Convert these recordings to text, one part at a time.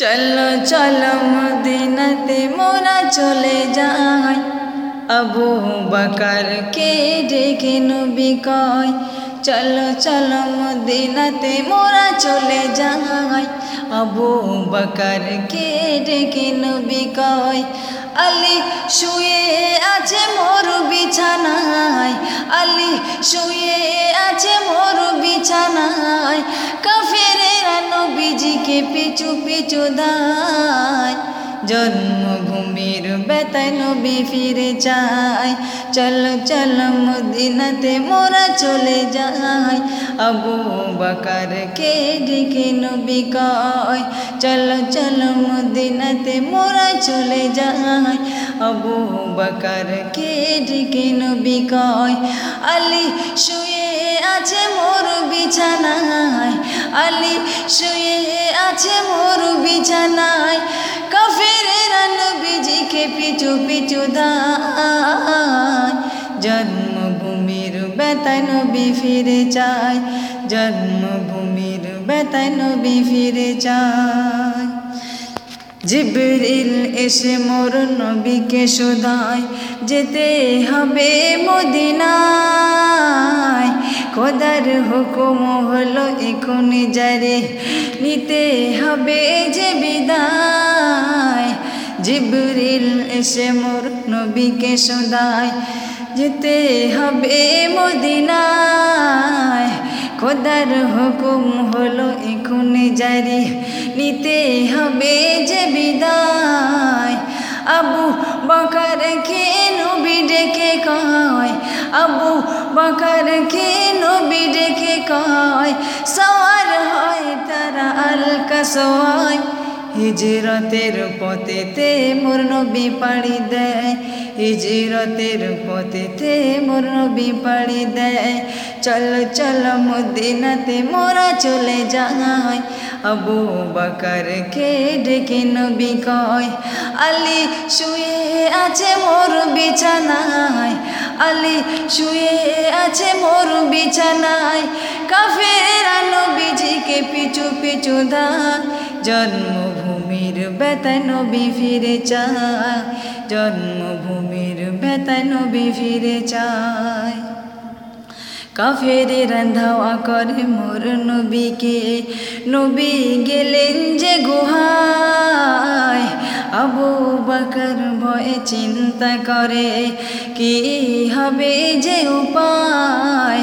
চলো চলো মদিনাতে মোরা চলে যাই। আবু বকর কে ডেকে নবী কয়, চলো চলো মদিনাতে মোরা চলে যাই। আবু বকর কে ডেকে নবী কয়, আলী শুয়ে আছে মোর বিছানায়। আলী শুয়ে নবীজিকে পিছু পিছু দায় জন্মভূমির বেতায় নবী ফিরে যায় চলো চলো মদিনাতে মোরা চলে যাই। আবু বাকার কে ডেকে নবী কয়, চলো চলো মদিনাতে মোরা চলে যাই। আবু বাকার কে ডেকে নবী কয়, আলী শুয়ে আছে মোর বিছানায়। আলী শুয়ে আছে মোর বিছানায় কাফেরেরা নবীজিকে পিছু পিছু দায় জন্মভূমির বেতায় নবী ফিরে চায়, জন্মভূমির বেতায় নবী ফিরে চায়। জিবরিল এসে মোর নবীকে শোধায়, যেতে হবে মদিনায়। খোদার হুকুম হলো এখনই জারে। নিতে হবে যে বিদায়। জিবরিল এসে মোর নবীকে শোধায় যেতে হবে মদিনায়। খোদার হুকুম হলো এখনই জারি। নিতে হবে যে বিদায়। আবু বকার কে নবী ডেকে কয়? আবু বকার কে নবী ডেকে কয়? সওয়ার হয় তারা আলকা সওয়ায় হিজরতের পথেতে মোর নবী পাড়ি দেয়। হিজরতের পথেতে মোর নবী পাড়ি দেয়। চল চল মদিনাতে মোরা চলে যাই আবু বাকার কে ডেকে নবী কয়, আলী শুয়ে আছে মোর বিছানায়। আলী শুয়ে আছে মোর বিছানায়। কাফেরা নবীজিকে পিছু পিছু দায় জন্মভূমির বেতায় নবী ফিরে চায়। জন্মভূমির বেতায় নবী ফিরে চায়। কাফেরে রান্ধাওয়া করে মোর নবীকে। নবী গেলেন যে গুহায়। আবু বাকর ভয়ে চিন্তা করে, কি হবে যে উপায়?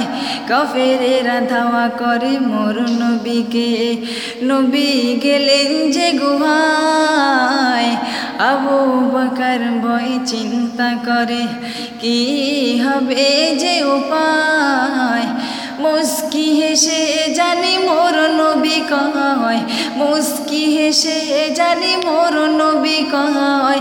কাফেরে রাধাওয়া করে মোর নবীকে, নবী গেলেন যে গুহায়? আবু বকর ভয় চিন্তা করে, কি হবে যে উপায়? মুস্কি হেসে জানি মোর নবী কয়, মুস্কি হেসে জানি মোর নবী কয়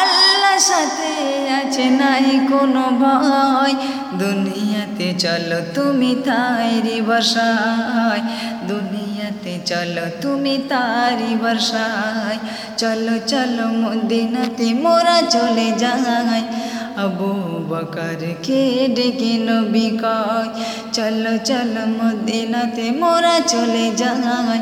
আল্লাহ সাথে আছে নাই কোনো ভয়, দুনিয়াতে চলো তুমি তাইরি বসায় দুনিয়াতে চলো তুমি তারি বর্ষায়, চলো চলো মদিনাতে মোরা চলে যাই আবু বকর কে ডেকে নবী কয়, চলো চলো মদিনাতে মোরা চলে যাই।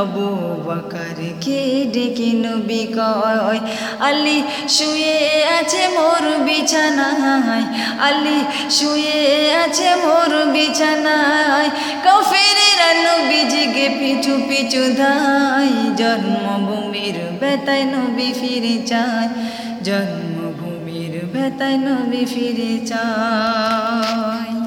আবু বকর কে ডেকে নবী কয়, আলী শুয়ে আছে মোর বিছানায়, আলী শুয়ে আছে মোর বিছানায়। কফেরেরা নবীজিকে পিছু পিছু ধাই জন্মভূমির বেতায় নবী ফিরে চায় জন্মভূমির ব্যথায় নবী ফিরে চায়